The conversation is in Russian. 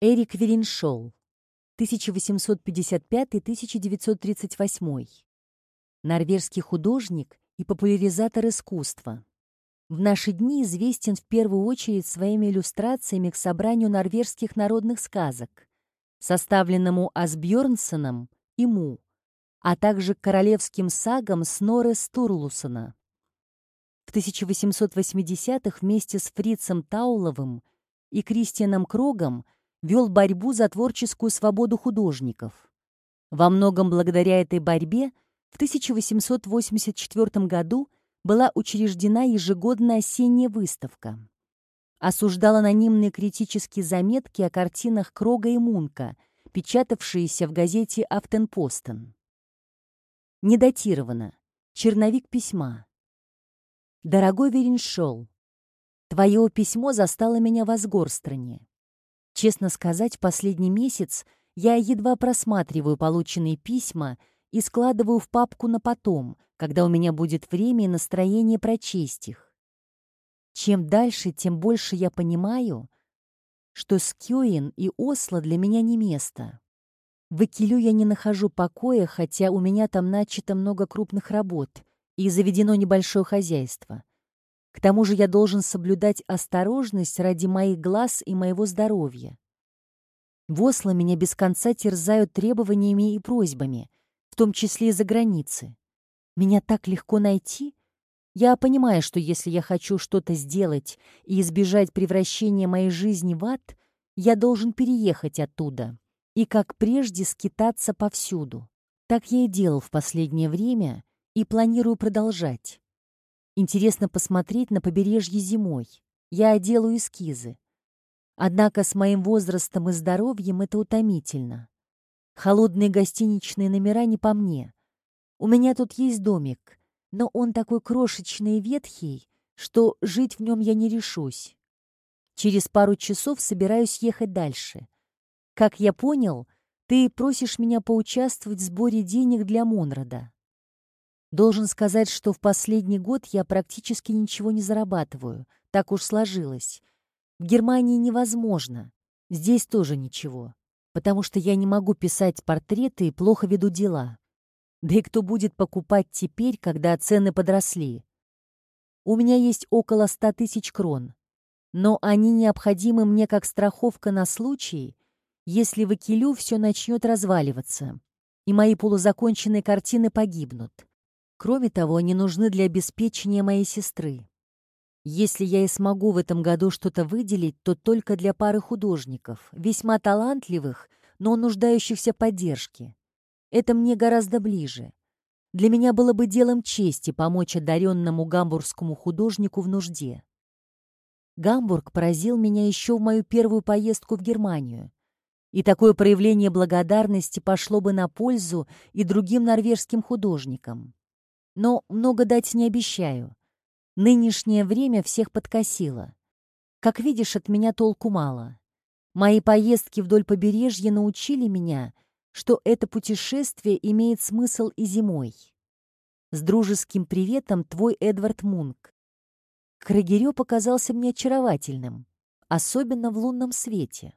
Эрик Вереншол, 1855-1938. Норвежский художник и популяризатор искусства. В наши дни известен в первую очередь своими иллюстрациями к собранию норвежских народных сказок, составленному Асбjörnсоном и Му, а также к королевским сагам Снорре Стурлусона. В 1880-х вместе с Фрицем Тауловым и Кристианом Крогом вел борьбу за творческую свободу художников. Во многом благодаря этой борьбе в 1884 году была учреждена ежегодная осенняя выставка. Осуждал анонимные критические заметки о картинах Крога и Мунка, печатавшиеся в газете «Афтенпостен». Не датировано. Черновик письма. Дорогой Вереншол, твое письмо застало меня в Асгорстране. Честно сказать, последний месяц я едва просматриваю полученные письма и складываю в папку на потом, когда у меня будет время и настроение прочесть их. Чем дальше, тем больше я понимаю, что Скёин и Осло для меня не место. В Экилю я не нахожу покоя, хотя у меня там начато много крупных работ и заведено небольшое хозяйство. К тому же я должен соблюдать осторожность ради моих глаз и моего здоровья. В Осло меня без конца терзают требованиями и просьбами, в том числе и за границы. Меня так легко найти. Я понимаю, что если я хочу что-то сделать и избежать превращения моей жизни в ад, я должен переехать оттуда и, как прежде, скитаться повсюду. Так я и делал в последнее время и планирую продолжать. Интересно посмотреть на побережье зимой. Я делаю эскизы. Однако с моим возрастом и здоровьем это утомительно. Холодные гостиничные номера не по мне. У меня тут есть домик, но он такой крошечный и ветхий, что жить в нем я не решусь. Через пару часов собираюсь ехать дальше. Как я понял, ты просишь меня поучаствовать в сборе денег для Монрода. Должен сказать, что в последний год я практически ничего не зарабатываю. Так уж сложилось. В Германии невозможно. Здесь тоже ничего. Потому что я не могу писать портреты и плохо веду дела. Да и кто будет покупать теперь, когда цены подросли? У меня есть около ста тысяч крон. Но они необходимы мне как страховка на случай, если в Акилю все начнет разваливаться, и мои полузаконченные картины погибнут. Кроме того, они нужны для обеспечения моей сестры. Если я и смогу в этом году что-то выделить, то только для пары художников, весьма талантливых, но нуждающихся в поддержке. Это мне гораздо ближе. Для меня было бы делом чести помочь одаренному гамбургскому художнику в нужде. Гамбург поразил меня еще в мою первую поездку в Германию. И такое проявление благодарности пошло бы на пользу и другим норвежским художникам. Но много дать не обещаю. Нынешнее время всех подкосило. Как видишь, от меня толку мало. Мои поездки вдоль побережья научили меня, что это путешествие имеет смысл и зимой. С дружеским приветом твой Эдвард Мунк. Крагерё показался мне очаровательным, особенно в лунном свете.